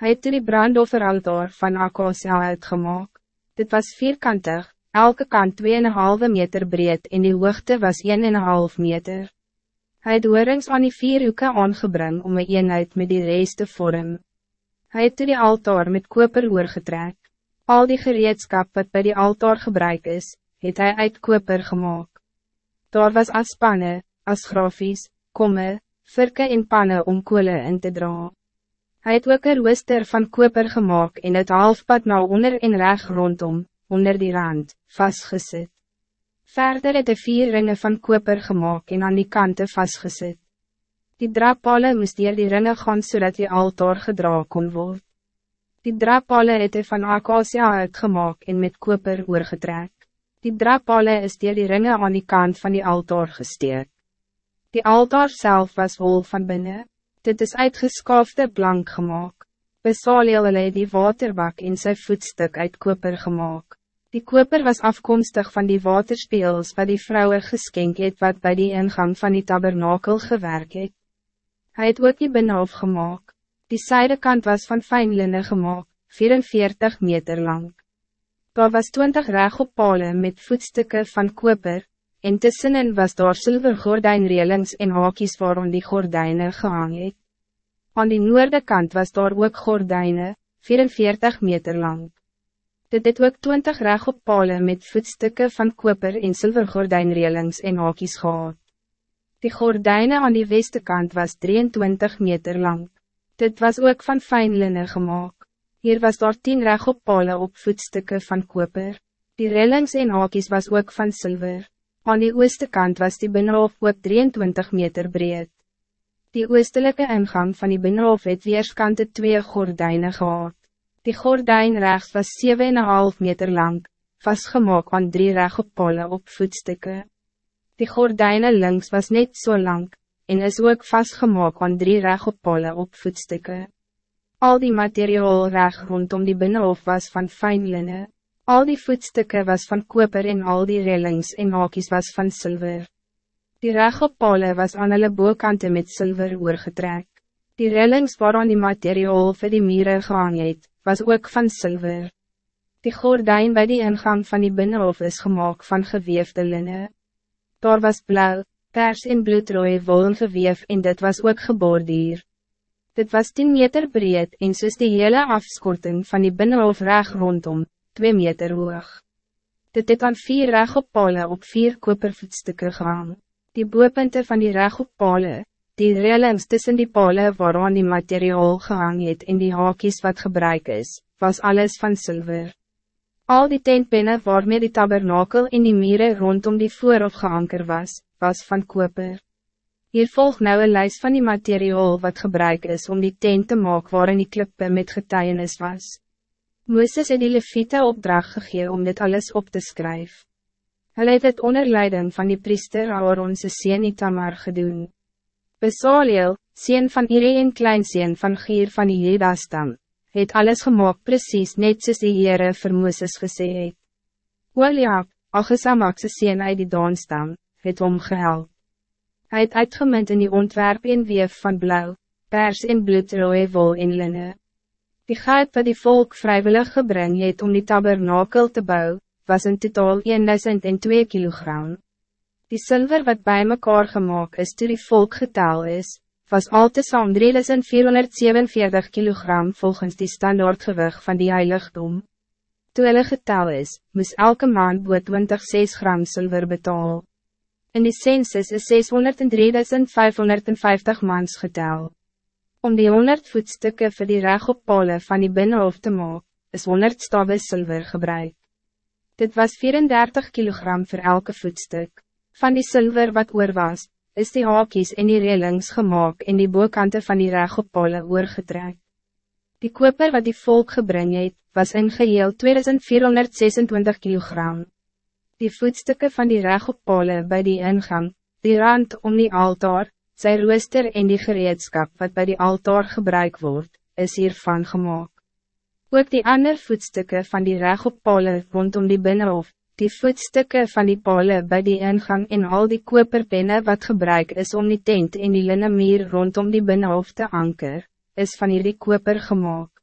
Hij het toe die brandofferaltaar van Acacia uitgemaak. Dit was vierkantig, elke kant 2,5 meter breed en die hoogte was 1,5 meter. Hij het oorings aan die vier hoeken aangebring om een eenheid met die reis te vorm. Hij het toe die altaar met koper oorgetrek. Al die gereedskap wat bij die altaar gebruik is, het hij uit koper gemaakt. Daar was aspanne, asgrafies, komme, virke en panne om kolen in te dra. Hij het ook een rooster van koper gemaakt en het halfpad na onder en reg rondom, onder die rand, vastgezet. Verder het hy vier ringen van koper gemaakt en aan die kanten vastgezet. Die draappale moest dier die ringen gaan zodat die altaar gedra kon worden. Die draappale het hy van acacia uitgemaakt en met koper oorgetrek. Die draappale is dier die ringen aan die kant van die altaar gesteek. Die altaar zelf was hol van binnen. Dit is uitgeskaafde blank gemaakt. Besaleel hulle die waterbak in zijn voetstuk uit koper gemaakt. Die koper was afkomstig van die waterspeels wat die vrouwen geskenk het wat bij die ingang van die tabernakel gewerkt het. Hij het ook die binnenhof gemaakt. Die zijdekant was van fijn linnen gemaakt, 44 meter lang. Daar was 20 regoppalen met voetstukken van koper, en tussenin was daar silver gordijnrelings en hakies waarom die gordijnen gehang het. Aan die noorde kant was daar ook gordijnen, 44 meter lang. Dit het ook 20 regoppalen met voetstukken van koper en silver gordijnrelings en hakies gehad. Die gordijnen aan die weste kant was 23 meter lang. Dit was ook van fijn linnen gemaakt. Hier was daar 10 regoppalen op voetstukken van koper. Die rellings en hakies was ook van zilver. Aan die ooste kant was die binnenhof ook 23 meter breed. Die oostelijke ingang van die binnenhof het weerskante twee gordijnen gehad. Die gordijn rechts was 7,5 meter lang, vastgemaakt aan drie regoppalen op voetstukken. Die gordijnen links was net zo so lang, en is ook vastgemaakt aan drie regoppalen op voetstukken. Al die materiaal reg rondom die binnenhof was van fijn linnen. Al die voetstukken was van koper en al die rellings en hakies was van zilver. Die regoppale was aan hulle boekante met zilver oorgetrek. Die rellings waaraan die materiaal vir die mieren gehang het, was ook van zilver. Die gordijn bij die ingang van die binnenhof is gemaakt van geweefde linnen. Daar was blauw, pers en bloedrooie wollen geweef en dit was ook geboordier. Dit was 10 meter breed en soos die hele afskorting van die binnenhof reg rondom, 2 meter hoog. Dit het aan vier regoppale op vier kopervoetstukken gehang. Die boepunte van die regoppale, die relings tussen die pale waaraan die materiaal gehang het en die hakies wat gebruik is, was alles van zilver. Al die tentpenne waarmee die tabernakel in die mieren rondom die voorhof geanker was, was van koper. Hier volgt nou een lijst van die materiaal wat gebruik is om die tent te maken waarin die klippe met getuienis was. Moeses het die leviete opdracht gegee om dit alles op te schrijven. Hij het het onder leiding van die priester Aaronse sien Itamar gedoen. Besaliel, sien van Ire en kleinseen van Gier van die Jedastam, het alles gemaakt precies net soos die Heere vir Mooses gesê het. Oliab, Agesamakse sien uit die Daanstam, het omgehelp. Hij het uitgemunt in die ontwerp en weef van blauw, pers en bloedrooie wol en linne. Die geld wat die volk vrijwillig gebring het om die tabernakel te bouwen, was in totaal 1002 kilogram. Die zilver wat bij mekaar gemaakt is toe die volk getal is, was al te saam 3447 kilogram volgens die standaardgewig van die heiligdom. Toe hulle getal is, moes elke maand boot 26 gram zilver betaal. In die census is 603.550 mans getel. Om die 100 voetstukken voor die regoppale van die binnenhof te maken, is 100 stawwe zilver gebruikt. Dit was 34 kilogram voor elke voetstuk. Van die zilver wat oor was, is die hakies en die relings gemaakt en die boekante van die regoppole oorgetrek. Die koper wat die volk gebring het, was in geheel 2426 kilogram. Die voetstukken van die regoppole bij die ingang, die rand om die altaar, sy rooster en die gereedskap wat bij die altaar gebruikt wordt, is hiervan gemaakt. Ook die ander voetstukken van die regoppole rondom die binnenhof, die voetstukken van die palen bij die ingang en al die koperpenne wat gebruik is om die tent in die linnemier rondom die binnenhof te anker, is van hierdie koper gemaakt.